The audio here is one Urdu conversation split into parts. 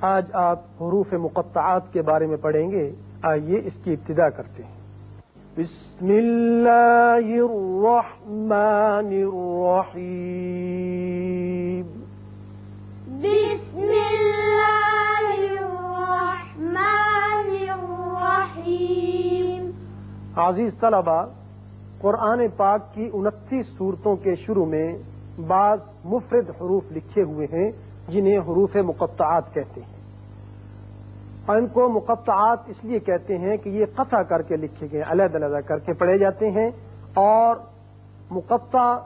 آج آپ حروف مقطعات کے بارے میں پڑھیں گے آئیے اس کی ابتدا کرتے ہیں۔ بسم اللہ الرحمن الرحیم۔ بسم اللہ الرحمن الرحیم۔ عزیز طلبہ قرآن پاک کی انتیس صورتوں کے شروع میں بعض مفرد حروف لکھے ہوئے ہیں۔ جنہیں حروف مقطعات کہتے ہیں۔ اور ان کو مقطعات اس لیے کہتے ہیں کہ یہ قطع کر کے لکھے گئے علیحدہ علیحدہ کر کے پڑھے جاتے ہیں اور مقطع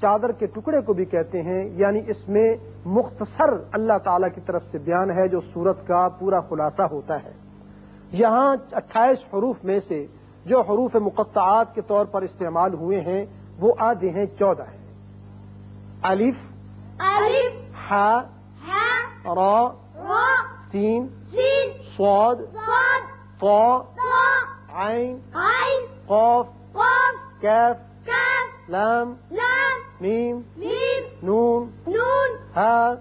چادر کے ٹکڑے کو بھی کہتے ہیں یعنی اس میں مختصر اللہ تعالی کی طرف سے بیان ہے جو سورت کا پورا خلاصہ ہوتا ہے۔ یہاں اٹھائیس حروف میں سے جو حروف مقطعات کے طور پر استعمال ہوئے ہیں وہ آدھے ہیں چودہ ہیں۔ الف ہا را سین صاد طا عین قاف کاف لام میم نون ہا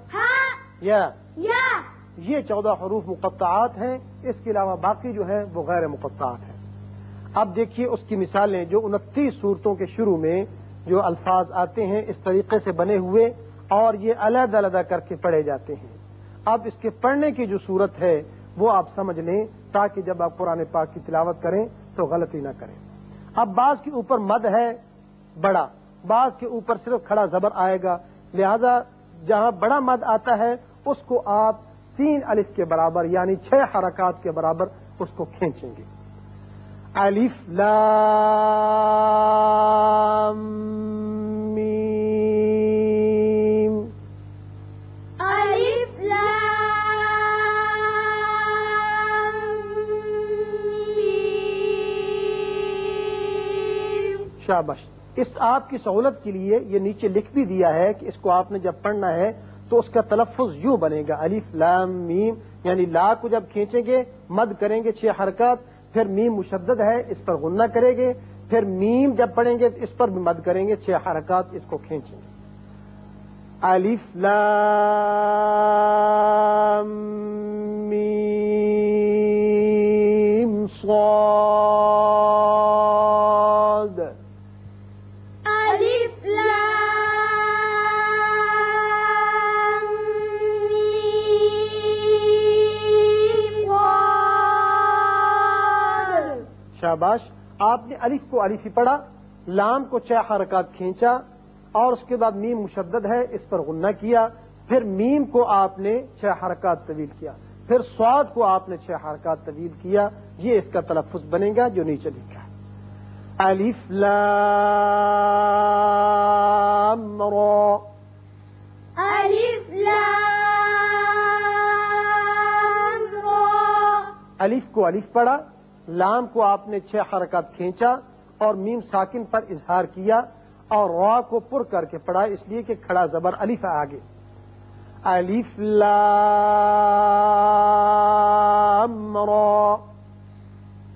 یا۔ یہ چودہ حروف مقطعات ہیں اس کے علاوہ باقی جو ہے وہ غیر مقطعات ہیں۔ اب دیکھیے اس کی مثالیں جو انتیس صورتوں کے شروع میں جو الفاظ آتے ہیں اس طریقے سے بنے ہوئے اور یہ علیحدہ علیحدہ کر کے پڑھے جاتے ہیں۔ اب اس کے پڑھنے کی جو صورت ہے، وہ آپ سمجھ لیں تاکہ جب آپ قرآن پاک کی تلاوت کریں تو غلطی نہ کریں۔ اب بعض کے اوپر مد ہے بڑا، بعض کے اوپر صرف کھڑا زبر آئے گا۔ لہذا جہاں بڑا مد آتا ہے، اس کو آپ تین الف کے برابر یعنی چھ حرکات کے برابر اس کو کھینچیں گے۔ الف لام میم شابش اس آپ کی سہولت کے لیے یہ نیچے لکھ بھی دیا ہے کہ اس کو آپ نے جب پڑھنا ہے تو اس کا تلفظ یوں بنے گا۔ الف، لام، میم یعنی لا کو جب کھینچیں گے، مد کریں گے، چھ حرکات، پھر میم مشدد ہے، اس پر غنہ کریں گے، پھر میم جب پڑھیں گے تو اس پر بھی مد کریں گے، چھ حرکات اس کو کھینچیں گے۔ الف، لام شاباش آپ نے الف کو الف ہی پڑھا لام کو چھ حرکات کھینچا اور اس کے بعد میم مشدد ہے اس پر غنہ کیا پھر میم کو آپ نے چھ حرکات طویل کیا پھر سواد کو آپ نے چھ حرکات طویل کیا یہ اس کا تلفظ بنے گا جو نیچے لکھا ہے۔ الف لام را الف لام را الف کو الف پڑھا لام کو آپ نے چھ حرکات کھینچا اور میم ساکن پر اظہار کیا اور را کو پر کر کے پڑھا اس لیے کہ کھڑا زبر الف آگے۔ الف لام را۔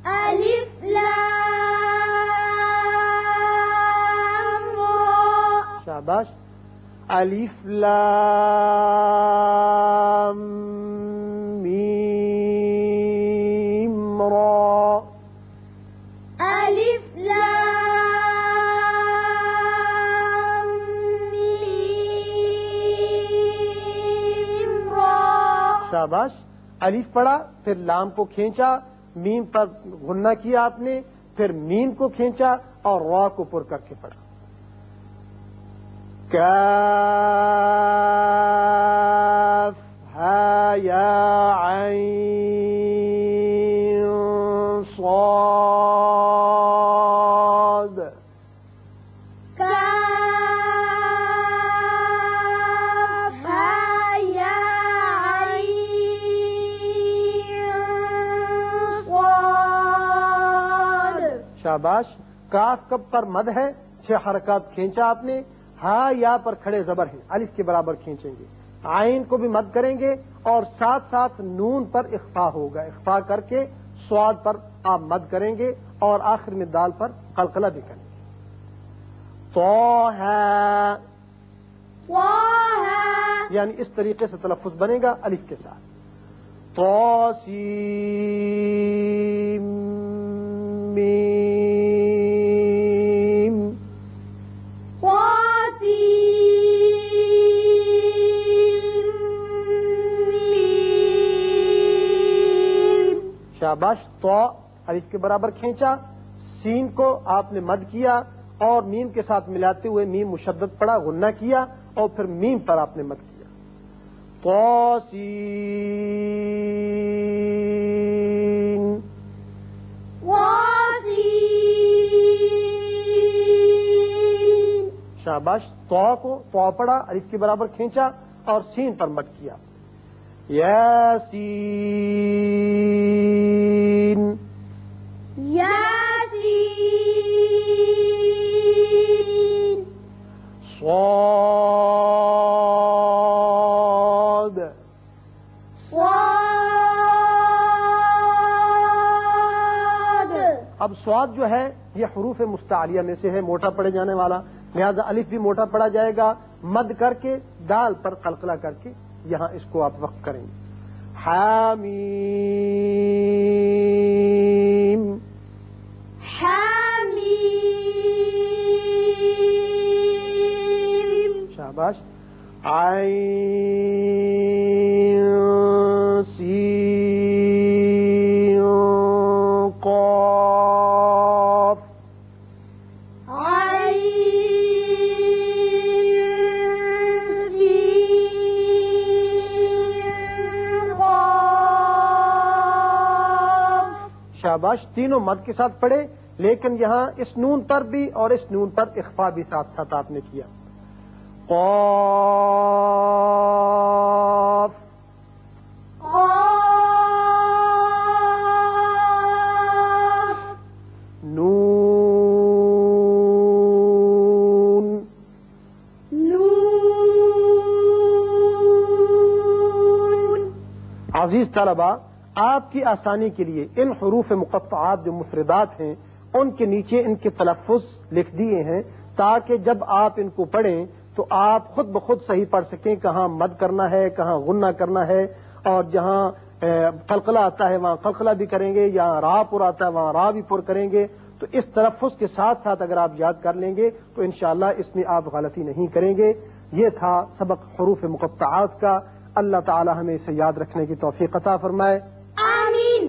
الف لام را۔ شاباش۔ الف لام شاباش، الف پڑا پھر لام کو کھینچا، میم پر غنہ کیا آپ نے، پھر میم کو کھینچا اور را کو پر کر کے پڑا کاف شاباش کاف کب پر مد ہے چھ حرکات کھینچا آپ نے ہا یا پر کھڑے زبر ہیں الف کے برابر کھینچیں گے۔ آئین کو بھی مد کریں گے اور ساتھ ساتھ نون پر اخفا ہوگا۔ اخفا کر کے سواد پر آپ مد کریں گے اور آخر میں دال پر قلقلہ بھی کریں گے۔ تو ہے یعنی اس طریقے سے تلفظ بنے گا الف کے ساتھ۔ طاسيم ميم شاباش تو الف کے برابر کھینچا۔ سین کو آپ نے مد کیا اور میم کے ساتھ ملاتے ہوئے میم مشدد پڑا غنہ کیا اور پھر میم پر آپ نے مد کیا۔ توسین واسين شاباش تو کو تو پڑا الف کے برابر کھینچا اور سین پر مد کیا۔ یاسین ياسين صاد صاد اب سواد جو ہے یہ حروف مستعلیہ میں سے ہے موٹا پڑے جانے والا۔ لہذا الف بھی موٹا پڑا جائے گا۔ مد کر کے دال پر قلقلہ کر کے یہاں اس کو آپ وقت کریں گے۔ حامیم۔ شاباش، تینوں مد کے ساتھ پڑے لیکن یہاں اس نون پر بھی اور اس نون پر اخفا بھی ساتھ ساتھ آپ نے کیا۔ قاف قاف نون. نون عزیز طلبہ آپ کی آسانی کے لیے ان حروف مقطعات جو مفردات ہیں، ان کے نیچے ان کے تلفظ لکھ دیے ہیں تاکہ جب آپ ان کو پڑھیں تو آپ خود بخود صحیح پڑھ سکیں کہاں مد کرنا ہے، کہاں غنہ کرنا ہے، اور جہاں قلقلہ آتا ہے وہاں قلقلہ بھی کریں گے یا را پر آتا ہے وہاں را بھی پر کریں گے۔ تو اس تلفظ کے ساتھ ساتھ اگر آپ یاد کر لیں گے تو انشاءاللہ اس میں آپ غلطی نہیں کریں گے۔ یہ تھا سبق حروف مقطعات کا۔ اللہ تعالی ہمیں اسے یاد رکھنے کی توفیق عطا فرمائے۔